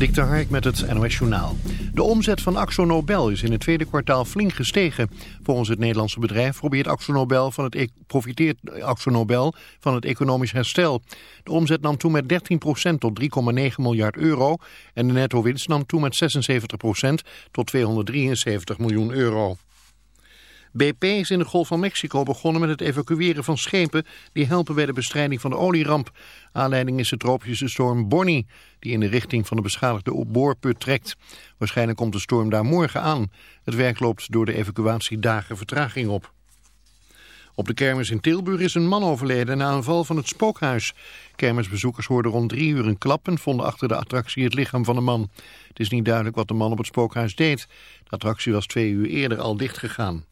Dik de Hark met het NOS Journaal. De omzet van Axo Nobel is in het tweede kwartaal flink gestegen. Volgens het Nederlandse bedrijf probeert Axo Nobel van het, e- profiteert Axo Nobel van het economisch herstel. De omzet nam toe met 13% tot 3,9 miljard euro en de netto-winst nam toe met 76% tot 273 miljoen euro. BP is in de Golf van Mexico begonnen met het evacueren van schepen die helpen bij de bestrijding van de olieramp. Aanleiding is de tropische storm Bonnie, die in de richting van de beschadigde boorput trekt. Waarschijnlijk komt de storm daar morgen aan. Het werk loopt door de evacuatiedagen vertraging op. Op de kermis in Tilburg is een man overleden na een val van het spookhuis. Kermisbezoekers hoorden rond drie uur een klap en vonden achter de attractie het lichaam van de man. Het is niet duidelijk wat de man op het spookhuis deed. De attractie was twee uur eerder al dichtgegaan.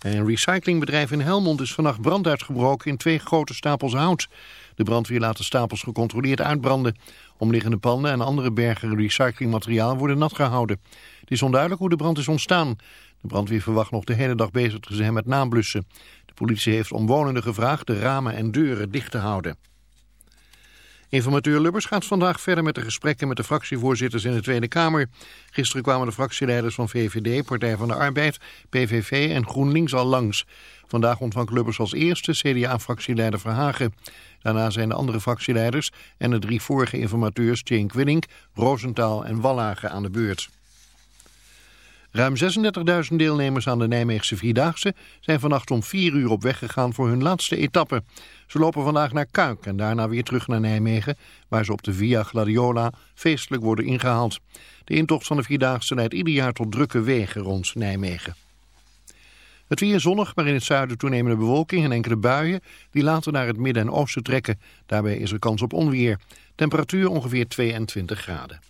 Een recyclingbedrijf in Helmond is vannacht brand uitgebroken in twee grote stapels hout. De brandweer laat de stapels gecontroleerd uitbranden. Omliggende panden en andere bergen recyclingmateriaal worden nat gehouden. Het is onduidelijk hoe de brand is ontstaan. De brandweer verwacht nog de hele dag bezig te zijn met nablussen. De politie heeft omwonenden gevraagd de ramen en deuren dicht te houden. Informateur Lubbers gaat vandaag verder met de gesprekken met de fractievoorzitters in de Tweede Kamer. Gisteren kwamen de fractieleiders van VVD, Partij van de Arbeid, PVV en GroenLinks al langs. Vandaag ontvangt Lubbers als eerste CDA-fractieleider Verhagen. Daarna zijn de andere fractieleiders en de drie vorige informateurs Jane Quinning, Roosentaal en Wallagen aan de beurt. Ruim 36.000 deelnemers aan de Nijmeegse Vierdaagse zijn vannacht om 4 uur op weg gegaan voor hun laatste etappe. Ze lopen vandaag naar Kuik en daarna weer terug naar Nijmegen, waar ze op de Via Gladiola feestelijk worden ingehaald. De intocht van de Vierdaagse leidt ieder jaar tot drukke wegen rond Nijmegen. Het weer zonnig, maar in het zuiden toenemende bewolking en enkele buien die later naar het midden en oosten trekken. Daarbij is er kans op onweer. Temperatuur ongeveer 22 graden.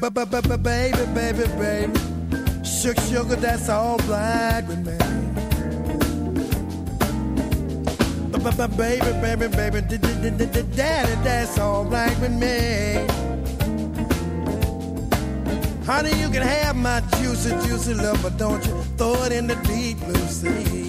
Baby, baby, baby, sugar, sugar, that's all right with me. Baby, baby, baby, daddy, that's all right with me. Honey, you can have my juicy, juicy love, but don't you throw it in the deep blue sea.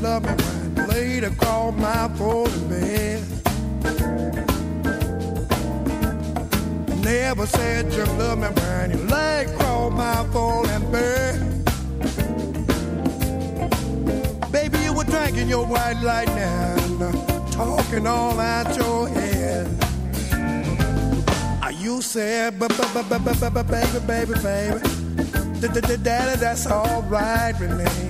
Love me when later called my phone bed. Never said you love me when you lay called my phone and bed. Baby, you were drinking your white lightning, talking all out your head. You said, baby, baby, baby, baby, daddy, that's all right with me.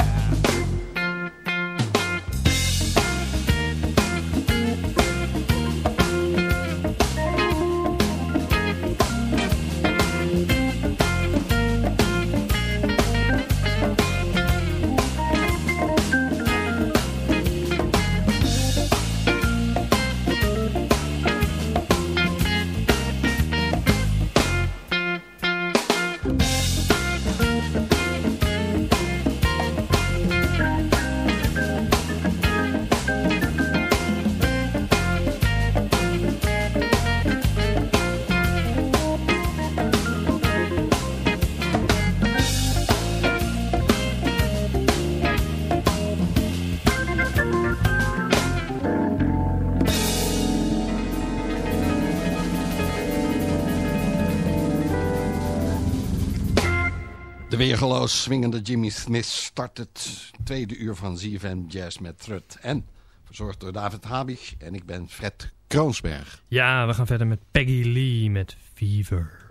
Weergeloos swingende Jimmy Smith start het tweede uur van ZFM Jazz met Trut. En verzorgd door David Habig en ik ben Fred Kroonsberg. Ja, we gaan verder met Peggy Lee met Fever.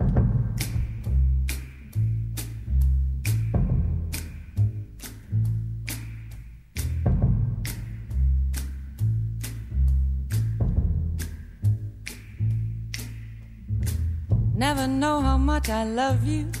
Never know how much I love you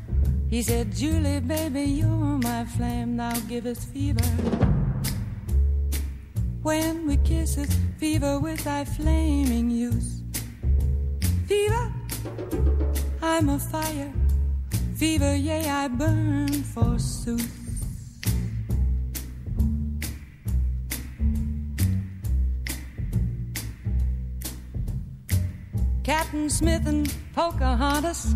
he said, Julie, baby, you're my flame. Now givest fever. When we kiss it, fever with thy flaming youth. Fever, I'm a fire. Fever, yea, I burn forsooth. Captain Smith and Pocahontas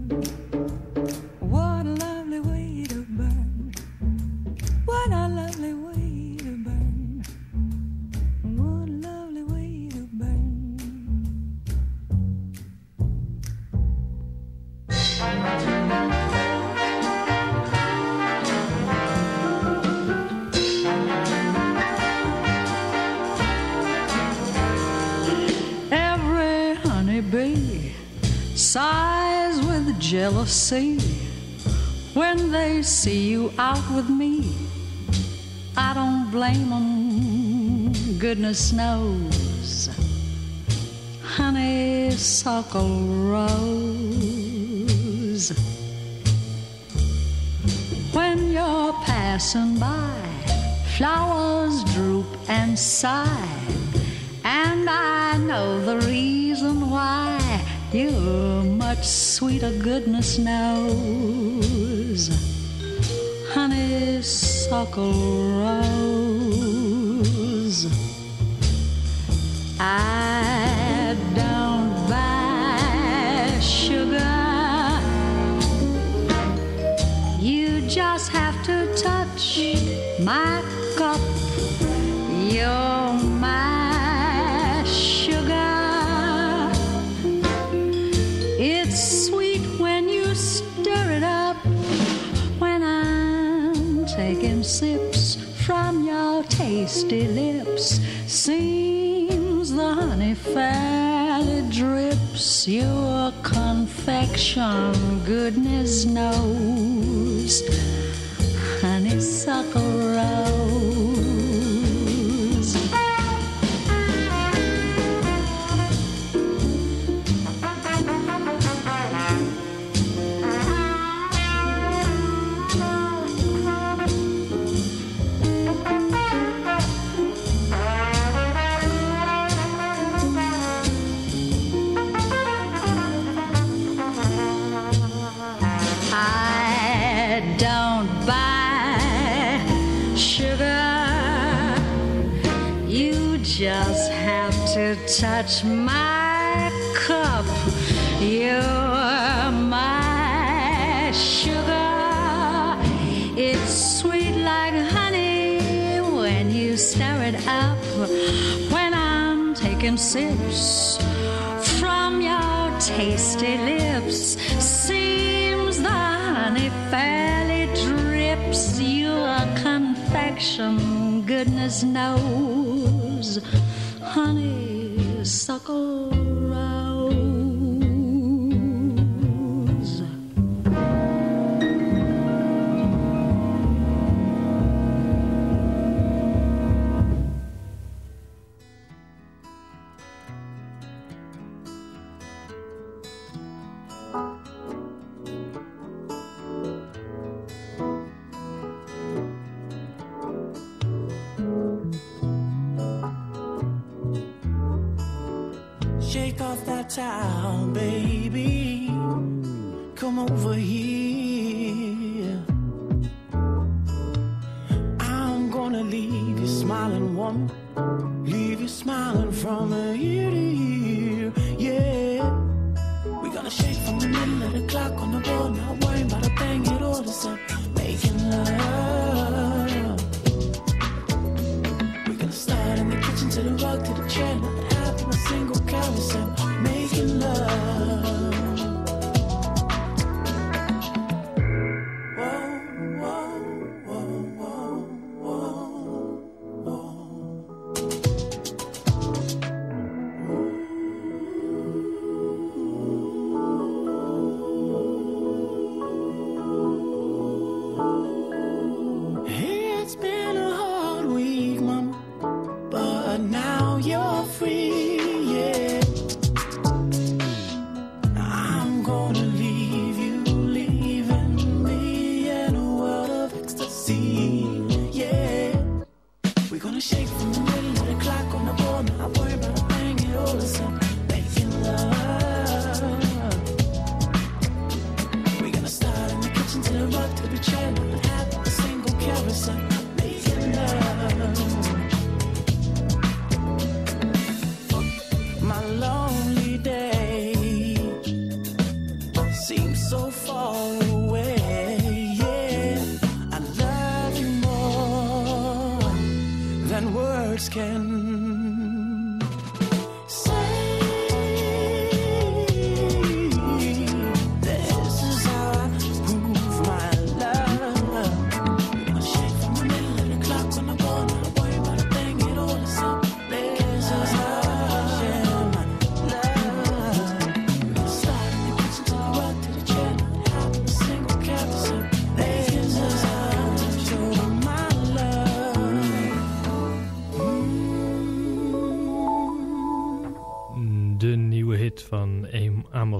Jealousy when they see you out with me. I don't blame 'em, goodness knows. Honeysuckle rose. When you're passing by, flowers droop and sigh. And I know the reason why you're much sweeter, goodness knows. Honeysuckle rose. I don't buy sugar. You just have to touch my cup. You're sips from your tasty lips, seems the honey fairly drips. Your confection, goodness knows honeysuckle rose. Touch my cup. You're my sugar. It's sweet like honey when you stir it up. When I'm taking sips from your tasty lips. Seems the honey fairly drips. Your confection, goodness knows, honeysuckle rose. Take off that towel, baby. Come over here. I'm gonna leave you smiling, woman. Leave you smiling from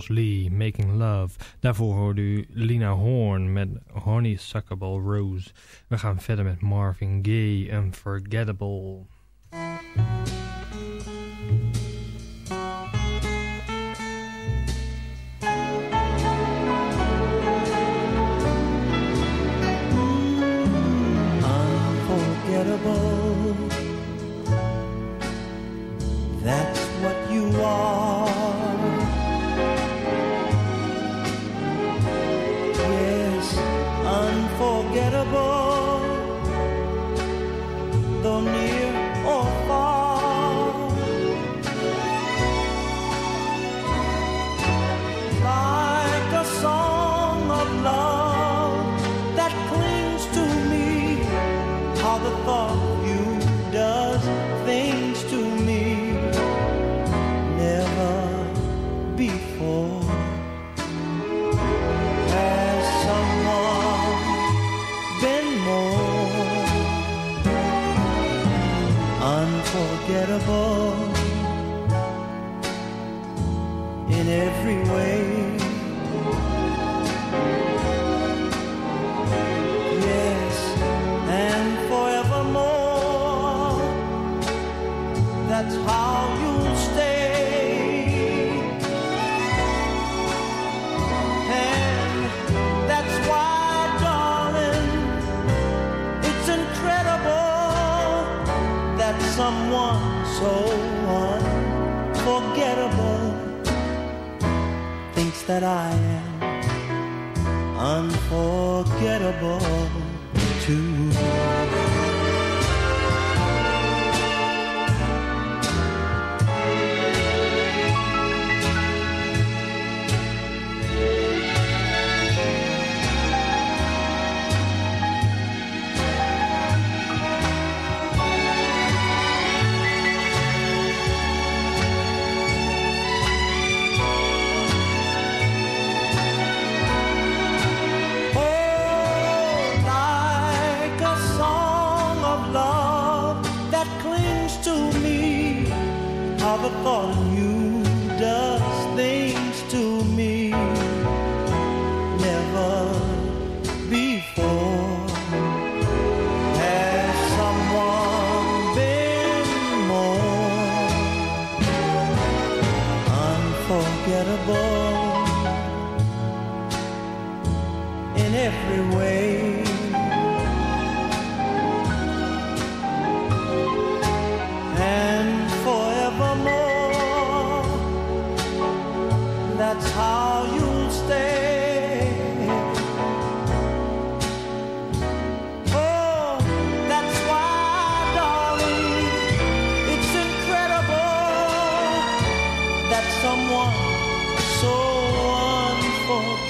Lee, Making Love. Daarvoor hoorde u Lina Horn met Honey Suckable Rose. We gaan verder met Marvin Gaye, Unforgettable.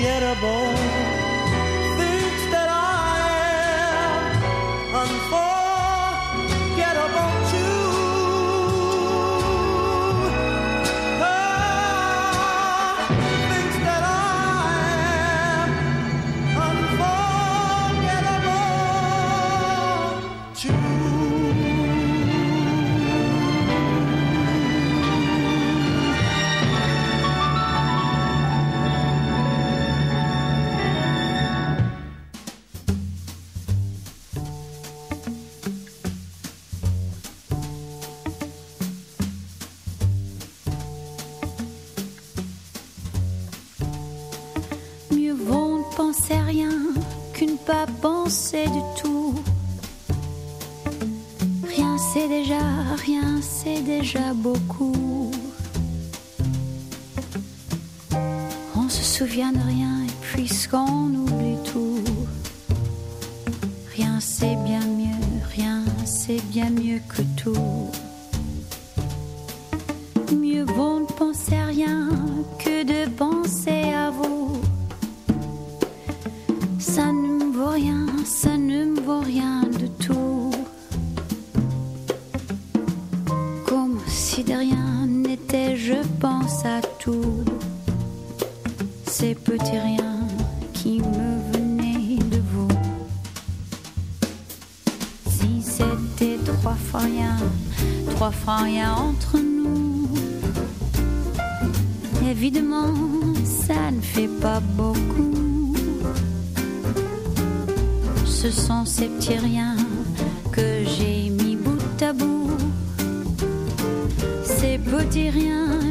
unforgettable. vaut rien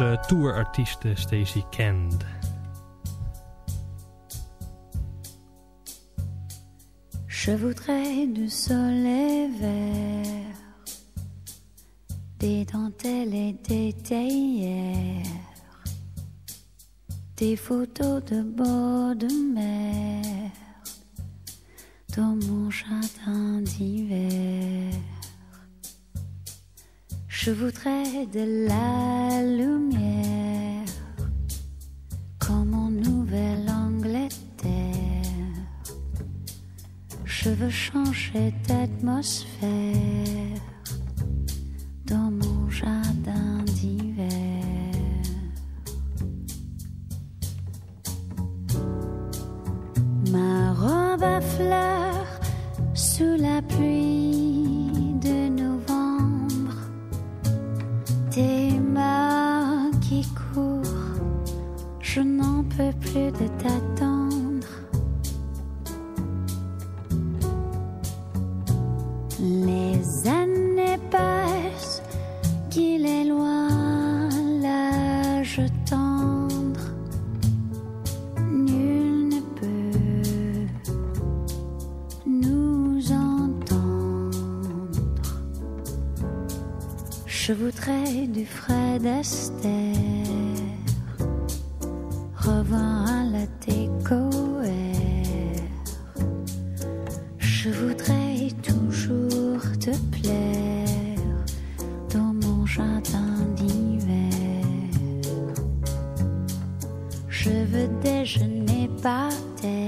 onze tourartiest eh, Stacey Kent. Je voudrais du soleil vert, des dentelles et des théières, des photos de bord de mer dans mon jardin d'hiver. Je voudrais de la lumière comme en Nouvelle-Angleterre. Je veux changer d'atmosphère. D'hiver. Je veux déjeuner par terre,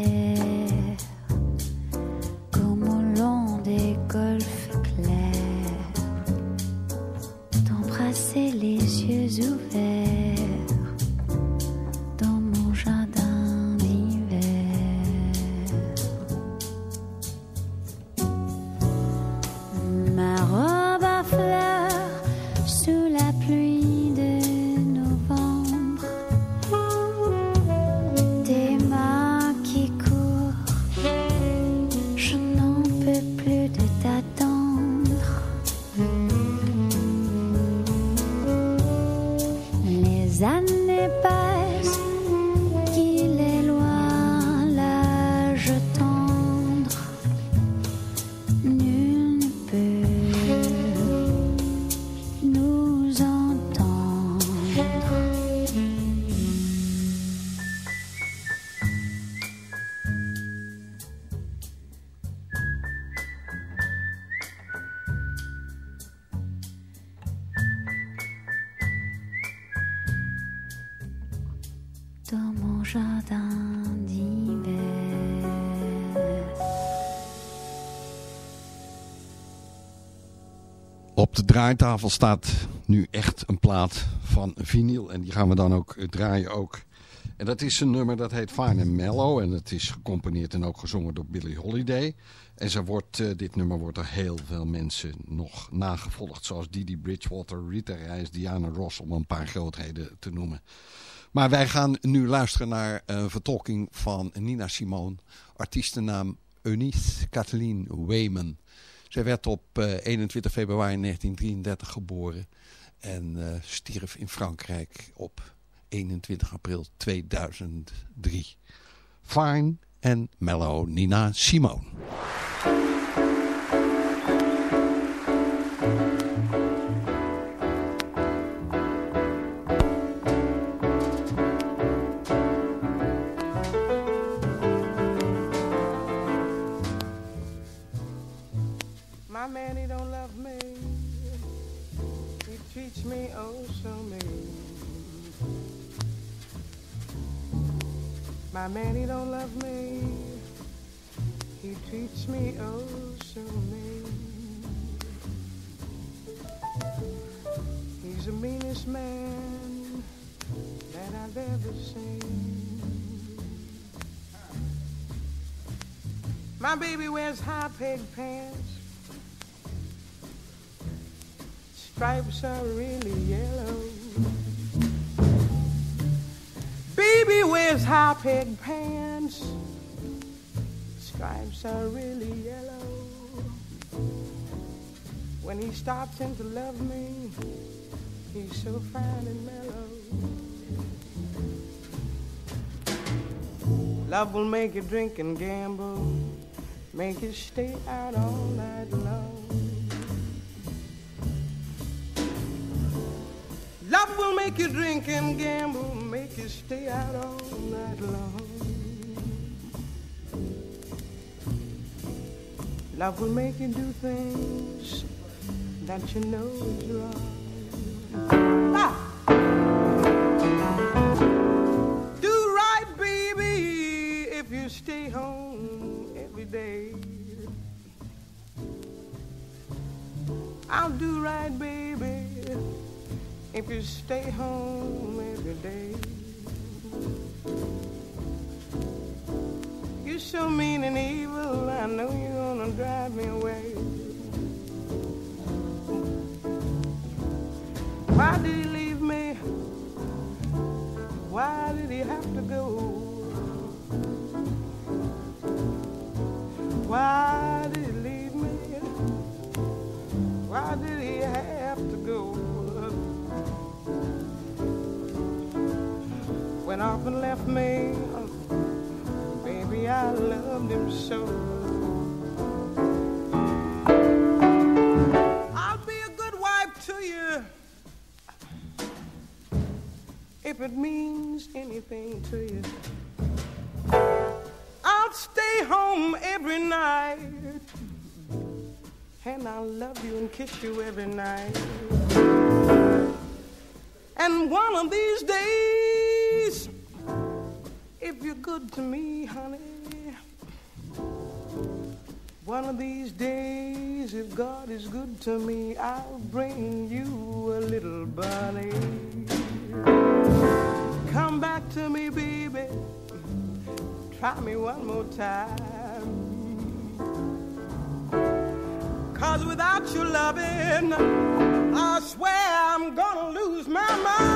draaitafel staat nu echt een plaat van vinyl. En die gaan we dan ook eh, draaien ook. En dat is een nummer dat heet Fine and Mellow. En het is gecomponeerd en ook gezongen door Billie Holiday. En ze wordt, eh, dit nummer wordt door heel veel mensen nog nagevolgd. Zoals Didi Bridgewater, Rita Reis, Diana Ross om een paar grootheden te noemen. Maar wij gaan nu luisteren naar een vertolking van Nina Simone. Artiestennaam Eunice Kathleen Wayman. Zij werd op eh, 21 februari 1933 geboren en eh, stierf in Frankrijk op 21 april 2003. Fine en Mellow Nina Simone. Me oh so mean. My man, he don't love me. He treats me oh so mean. He's the meanest man that I've ever seen. My baby wears high peg pants. Stripes are really yellow. Baby wears high peg pants. Stripes are really yellow. When he stops in to love me, he's so fine and mellow. Love will make you drink and gamble, make you stay out all night long. Love will make you drink and gamble, make you stay out all night long. Love will make you do things that you know is wrong. Stay home every day. Kiss you every night. And one of these days, if you're good to me, honey, one of these days, if God is good to me, I'll bring you a little bunny. Come back to me, baby. Try me one more time. Cause without your loving, I swear I'm gonna lose my mind.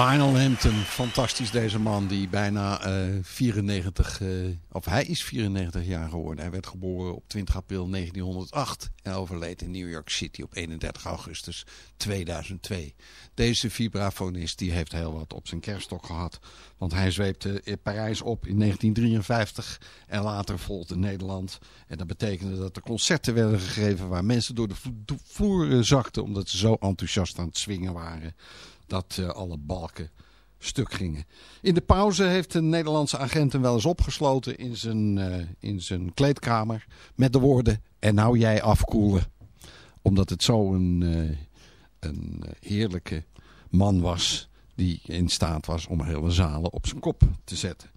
Lionel Hampton, fantastisch deze man die bijna uh, 94, uh, of hij is 94 jaar geworden. Hij werd geboren op 20 april 1908 en overleed in New York City op 31 augustus 2002. Deze vibrafonist die heeft heel wat op zijn kerststok gehad, want hij zweepte in Parijs op in 1953 en later volgde Nederland. En dat betekende dat er concerten werden gegeven waar mensen door de vloer zakten omdat ze zo enthousiast aan het zwingen waren dat uh, alle balken stuk gingen. In de pauze heeft een Nederlandse agent hem wel eens opgesloten in zijn, uh, in zijn kleedkamer met de woorden en nou jij afkoelen. Omdat het zo een, uh, een heerlijke man was die in staat was om hele zalen op zijn kop te zetten.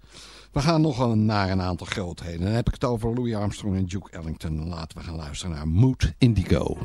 We gaan nog naar een aantal grootheden. Dan heb ik het over Louis Armstrong en Duke Ellington. Laten we gaan luisteren naar Mood Indigo.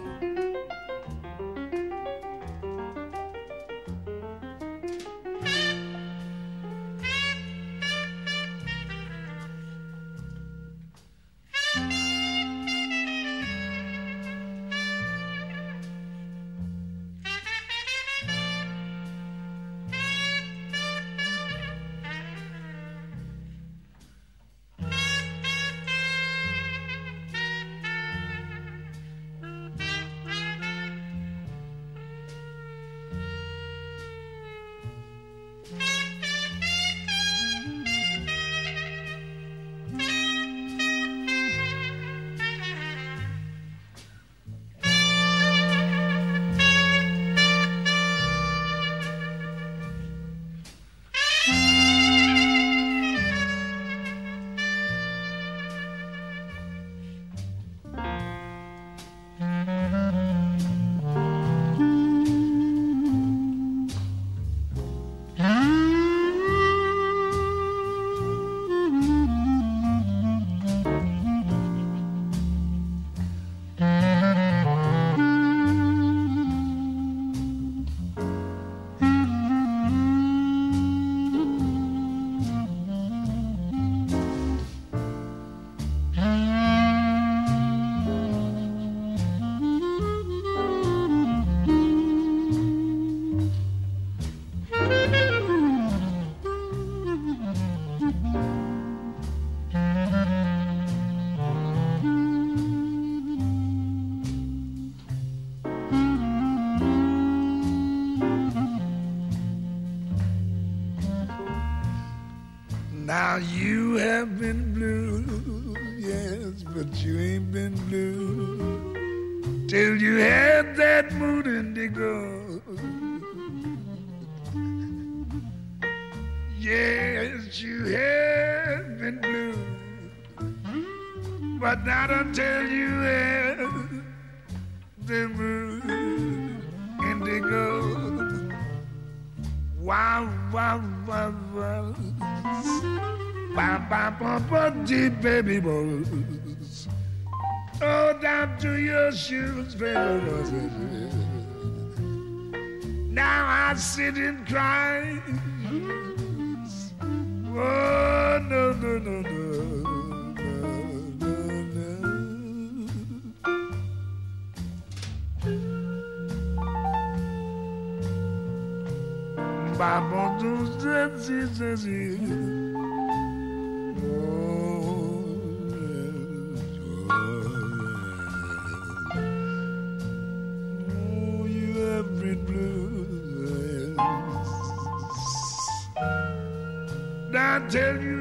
Tell you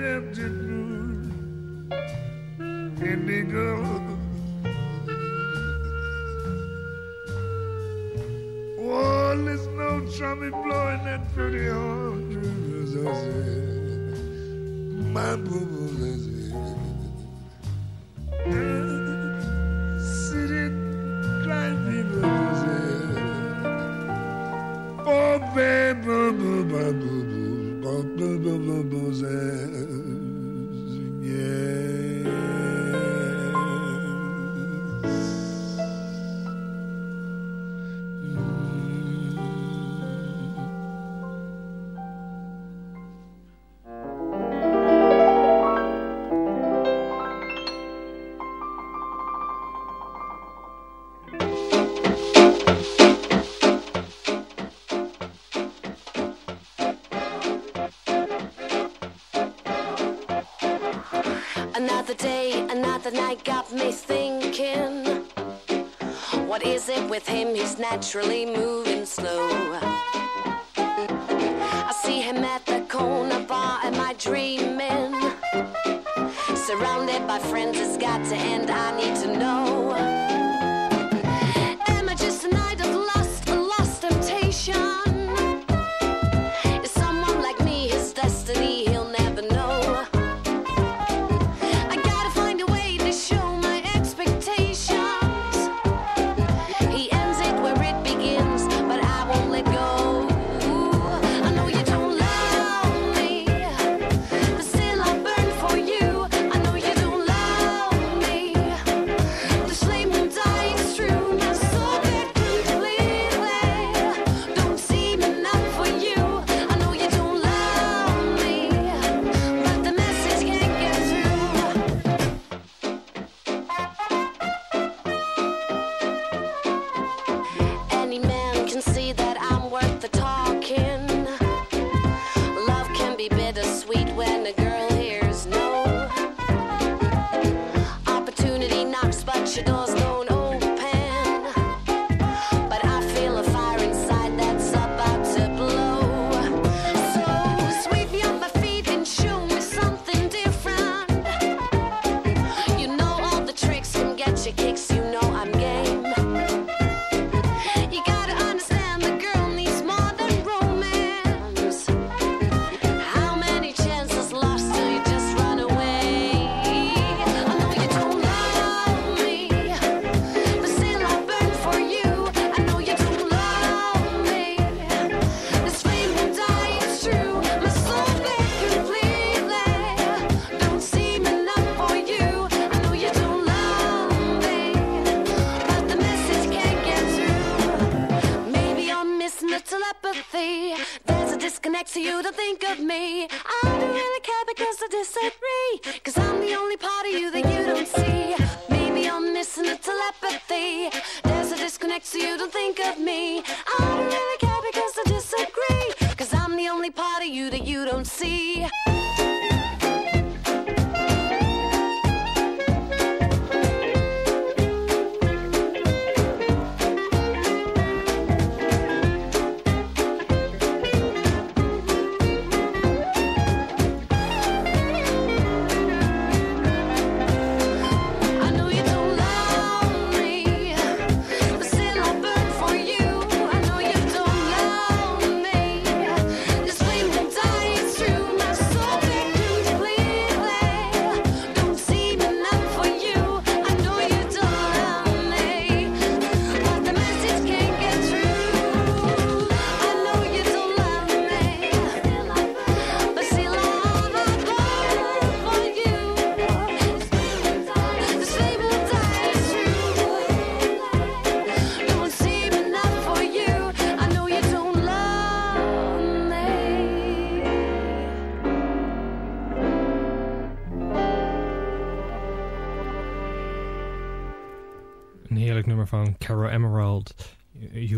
with him, he's naturally moving slow. I see him at the corner bar, am I dreaming? Surrounded by friends, it's got to end, I need to know.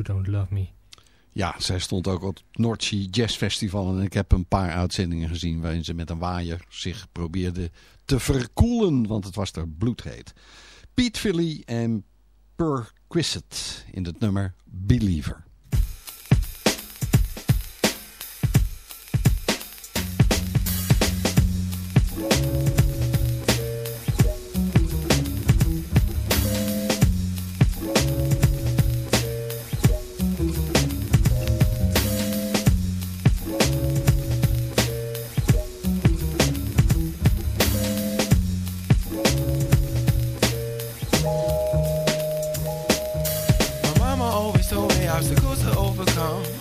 Don't Love Me. Ja, zij stond ook op het North Jazz Festival. En ik heb een paar uitzendingen gezien waarin ze met een waaier zich probeerde te verkoelen. Want het was er bloedheet. Pete Philly en Perquisite in het nummer Believer.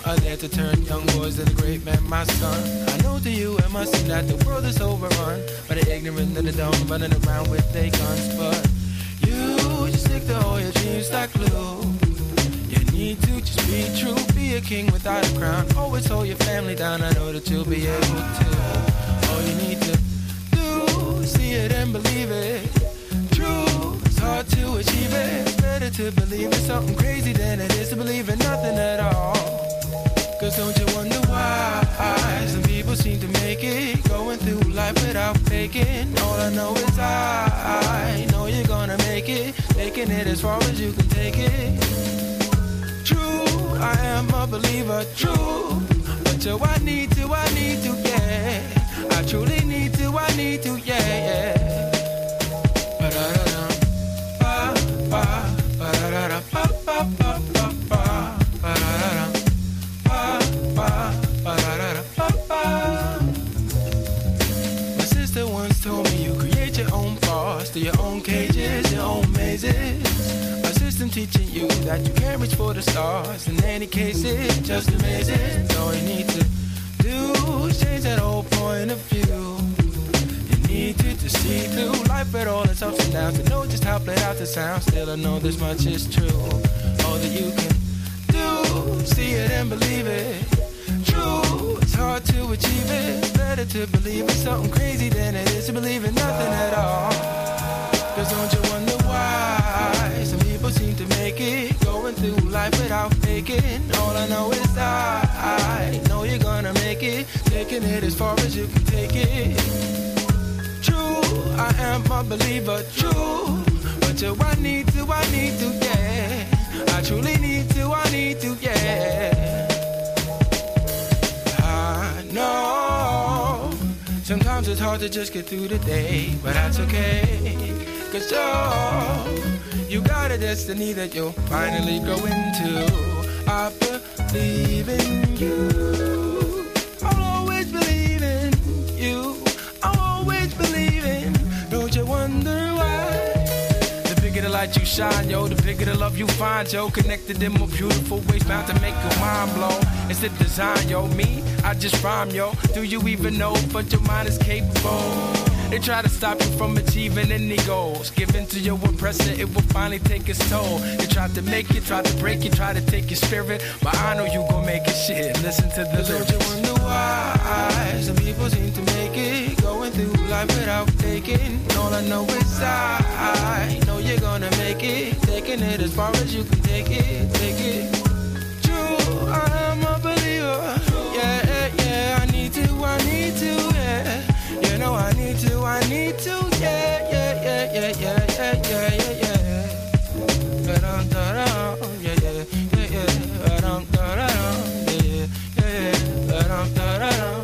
I A to turn young boys into great men. my son. I know to you and my son that the world is overrun by the ignorant and the dumb running around with their guns. But you just stick to all your dreams like glue. You need to just be true, be a king without a crown. Always hold your family down. I know that you'll be able to. All you need to do is see it and believe it to achieve it. It's better to believe in something crazy than it is to believe in nothing at all. Cause don't you wonder why some people seem to make it going through life without faking? All I know is I, I know you're gonna make it, making it as far as you can take it. True, I am a believer, true. But do I need to, I need to, yeah. I truly need to, I need to, yeah. yeah. Teaching you that you can't reach for the stars. In any case, it's just amazing. All you need to do is change that whole point of view. You need to just see through life with all its ups and downs to know just how played out the sound. Still, I know this much is true. All that you can do, see it and believe it. True, it's hard to achieve it. Better to believe in something crazy than it is to believe in nothing at all. Cause don't you wonder going through life without faking? All I know is I, I know you're gonna make it, taking it as far as you can take it. True, I am a believer, true. But you, I need to, I need to, yeah. I truly need to, I need to, yeah. I know sometimes it's hard to just get through the day, but that's okay. Cause oh, you got a destiny that you'll finally go into. I believe in you. I'll always believe in you. I'll always believe in. Don't you wonder why? The bigger the light you shine, yo, the bigger the love you find, yo. Connected in more beautiful ways, bound to make your mind blow. It's the design, yo. Me, I just rhyme, yo. Do you even know what your mind is capable? They try to stop you from achieving any goals. Give in to your oppressor, it will finally take its toll. They tried to make it, tried to break it, try to take your spirit. But I know you gon' make it shit. Listen to the lyrics. Don't you wonder why some people seem to make it? Going through life without faking. All I know is I know you're gonna make it. Taking it as far as you can take it, take it. Know I need to, I need to, yeah, yeah, yeah, yeah, yeah, yeah, yeah, yeah, yeah. Da-dum, da-dum, yeah, yeah, yeah, yeah. Da-dum, da-dum, yeah, yeah, yeah, yeah. Da-dum, da-dum,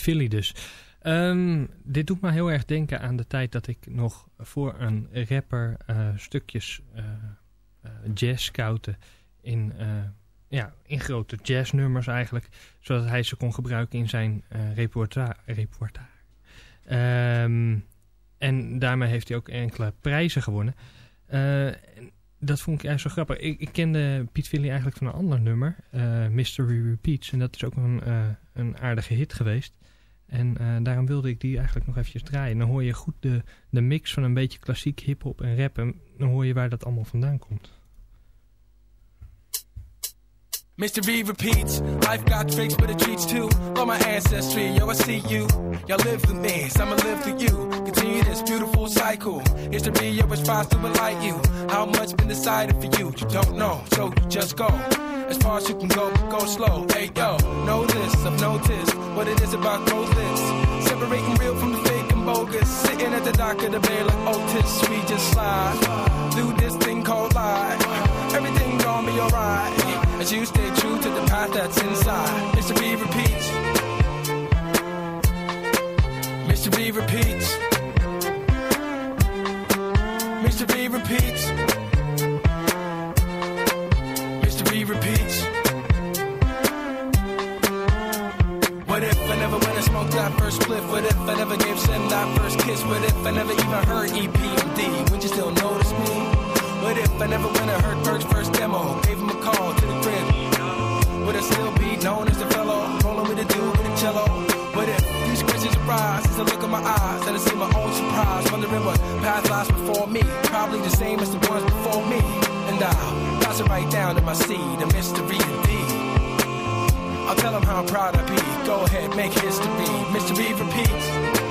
Philly dus. Ehm, dit doet me heel erg denken aan de tijd dat ik nog voor een rapper eh, stukjes eh, eh, jazz scoutte in, ja, in grote jazznummers eigenlijk. Zodat hij ze kon gebruiken in zijn eh repertoire. Ehm, en daarmee heeft hij ook enkele prijzen gewonnen. En dat vond ik eigenlijk zo grappig. Ik, ik kende Piet Philly eigenlijk van een ander nummer, Mystery Repeats. En dat is ook een, een aardige hit geweest. En eh, daarom wilde ik die eigenlijk nog eventjes draaien. Dan hoor je goed de, de mix van een beetje klassiek hip-hop en rap. En dan hoor je waar dat allemaal vandaan komt. Mystery repeats. Life got tricks, but it treats too. On my ancestry, yo, I see you. Y'all live through me, so I'ma live through you. Continue this beautiful cycle. History always tries to enlighten you. How much been decided for you? You don't know, so you just go. As far as you can go, go slow. Hey, yo, know this, I've noticed what it is about those lists. Separating real from the fake and bogus. Sitting at the dock of the bay like oh, Otis, we just slide through this thing called life. Everything gonna be alright as you stay true to the path that's inside. Mystery repeats. Mystery repeats. Mystery repeats. Smoked that first spliff? What if I never gave Sin that first kiss? What if I never even heard EPMD? Would you still notice me? What if I never went and heard Perq's first demo? Gave him a call to the crib. Would I still be known as the fellow rolling with a dude with a cello? What if these questions arise as I look in my eyes and I see my own surprise, wondering what path lies before me? Probably the same as the ones before me. And I'll pass it right down to my seed, a mystery indeed. I'll tell them how proud I be. Go ahead, make history. Mystery repeats.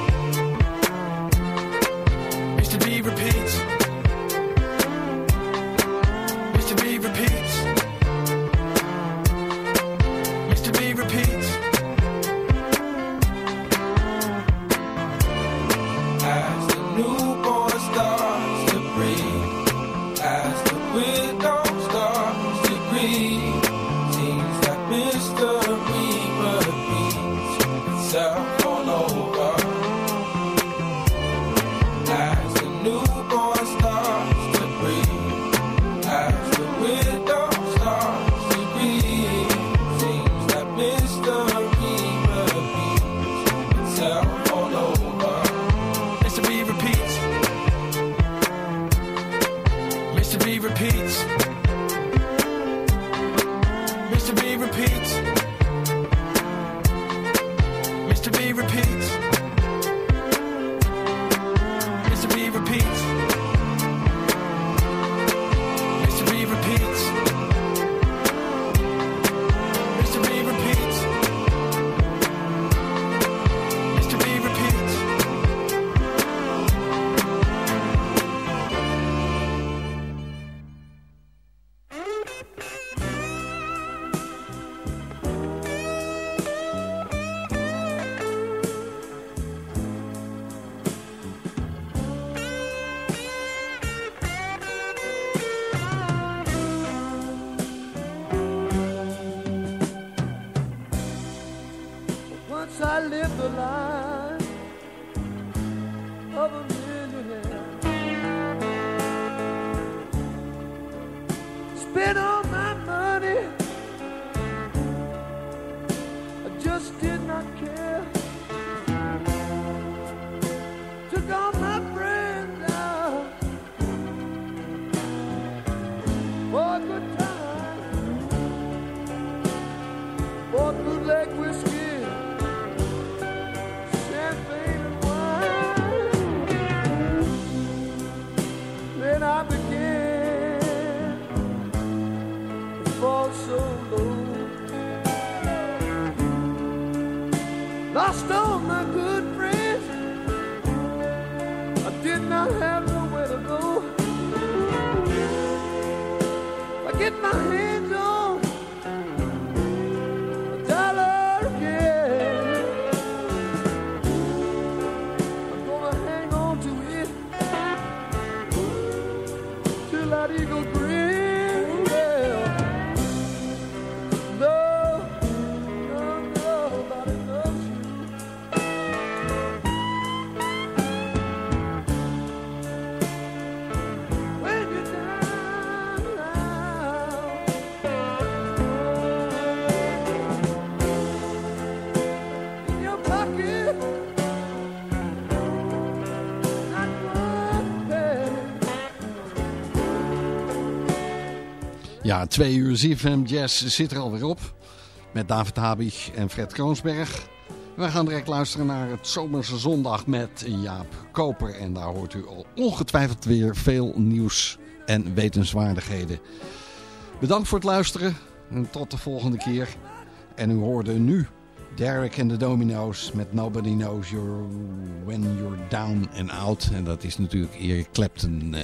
Ja, twee uur ZFM Jazz zit er alweer op. Met David Habig en Fred Kroonsberg. We gaan direct luisteren naar het Zomerse Zondag met Jaap Koper. En daar hoort u al ongetwijfeld weer veel nieuws en wetenswaardigheden. Bedankt voor het luisteren en tot de volgende keer. En u hoorde nu Derek en de Domino's met Nobody Knows You're When You're Down and Out. En dat is natuurlijk Eric Clapton... eh,